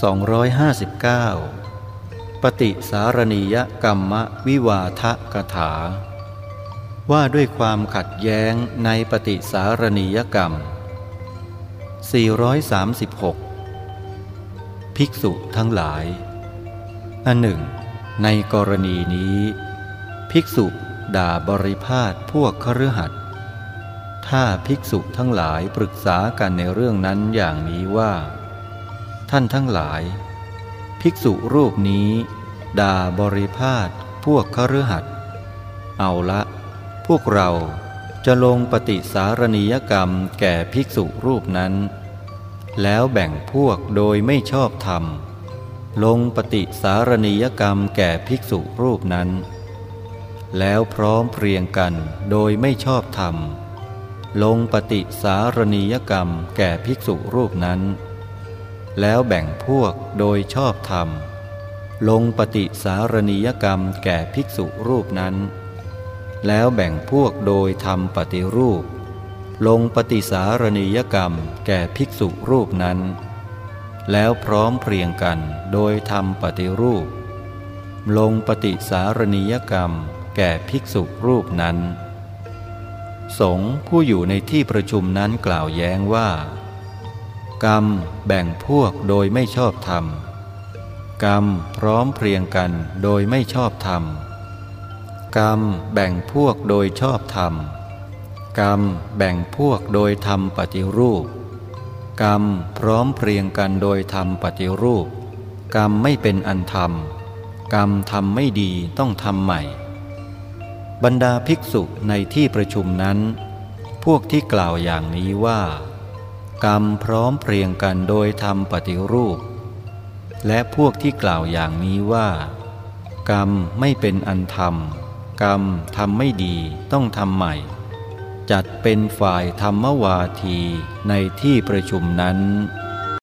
259 ปฏิสารณียกรรมวิวาทกถา ว่าด้วยความขัดแย้งในปฏิสารณียกรรม 436 ภิกษุทั้งหลาย อันหนึ่ง ในกรณีนี้ ภิกษุด่าบริพาทพวกคฤหัสถถ้าภิกษุทั้งหลายปรึกษากันในเรื่องนั้นอย่างนี้ว่า ท่านทั้งหลาย ภิกษุรูปนี้ ด่าบริพาทพวกคฤหัสถ์เอาละ พวกเราจะลงปฏิสารณียกรรมแก่ภิกษุรูปนั้น แล้วแบ่งพวกโดยไม่ชอบธรรม ลงปฏิสารณียกรรมแก่ภิกษุรูปนั้น แล้วพร้อมเพรียงกันโดยไม่ชอบธรรม ลงปฏิสารณียกรรมแก่ภิกษุรูปนั้น แล้วแบ่งพวกโดยชอบธรรม ลงปฏิสารณียกรรมแก่ภิกษุรูปนั้น แล้วแบ่งพวกโดยทำปฏิรูป ลงปฏิสารณียกรรมแก่ภิกษุรูปนั้น แล้วพร้อมเพรียงกันโดยทำปฏิรูป ลงปฏิสารณียกรรมแก่ภิกษุรูปนั้น สงผู้อยู่ในที่ประชุมนั้นกล่าวแย้งว่า กรรมแบ่งพวกโดยไม่ชอบธรรม กรรมพร้อมเพรียงกันโดยไม่ชอบธรรม กรรมแบ่งพวกโดยชอบธรรม กรรมแบ่งพวกโดยทำปฏิรูป กรรมพร้อมเพรียงกันโดยทำปฏิรูป กรรมไม่เป็นอันธรรม กรรมทำไม่ดีต้องทำใหม่ บรรดาภิกษุในที่ประชุมนั้น พวกที่กล่าวอย่างนี้ว่า กรรมพร้อมเพรียงกันโดยทำปฏิรูป และพวกที่กล่าวอย่างนี้ว่า กรรมไม่เป็นอันธรรม กรรมทำไม่ดีต้องทำใหม่ จัดเป็นฝ่ายธรรมวาทีในที่ประชุมนั้น